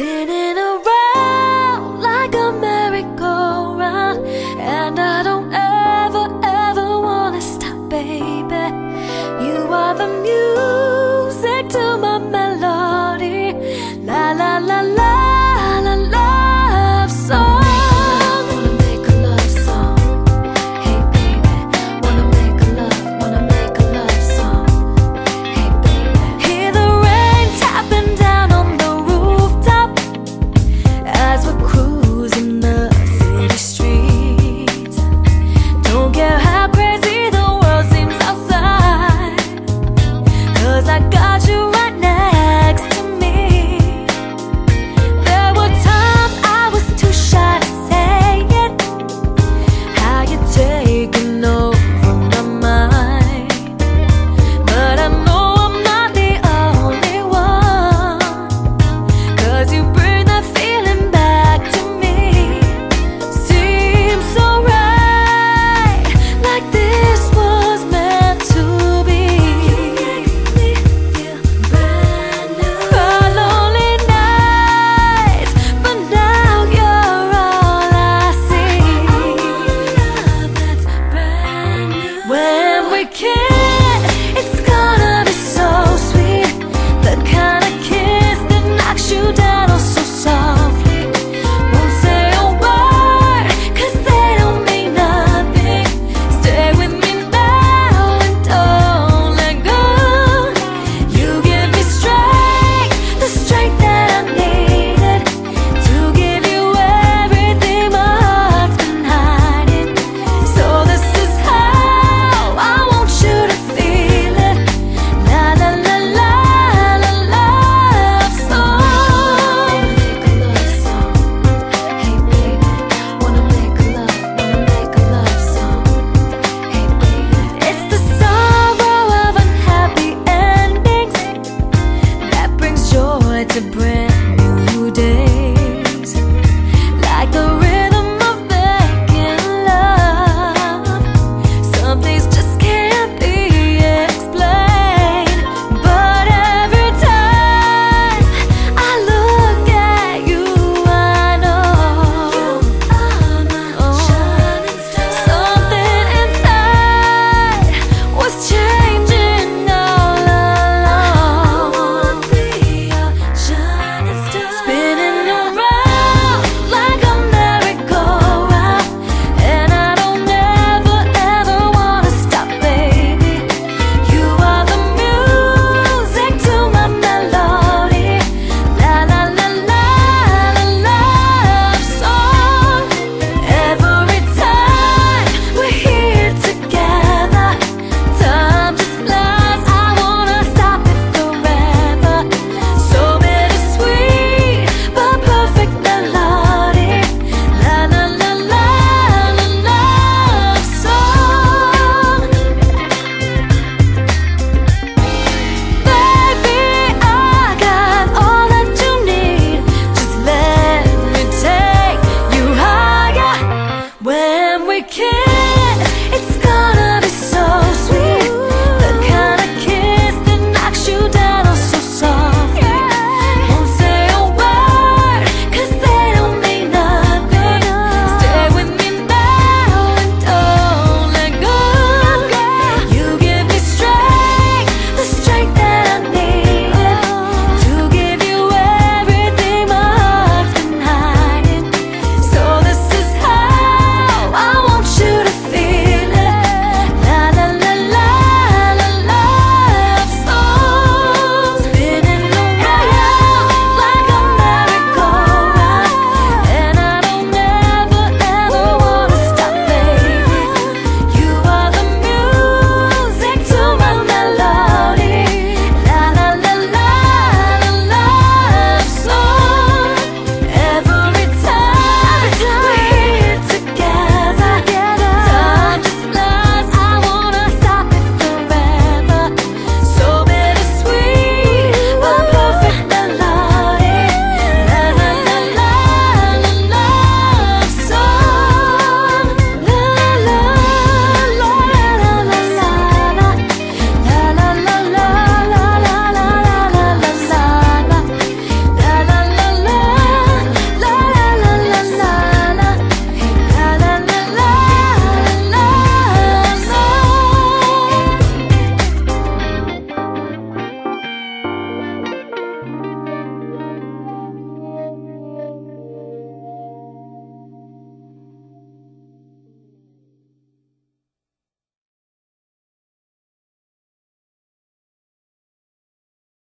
Spinning to break. I can't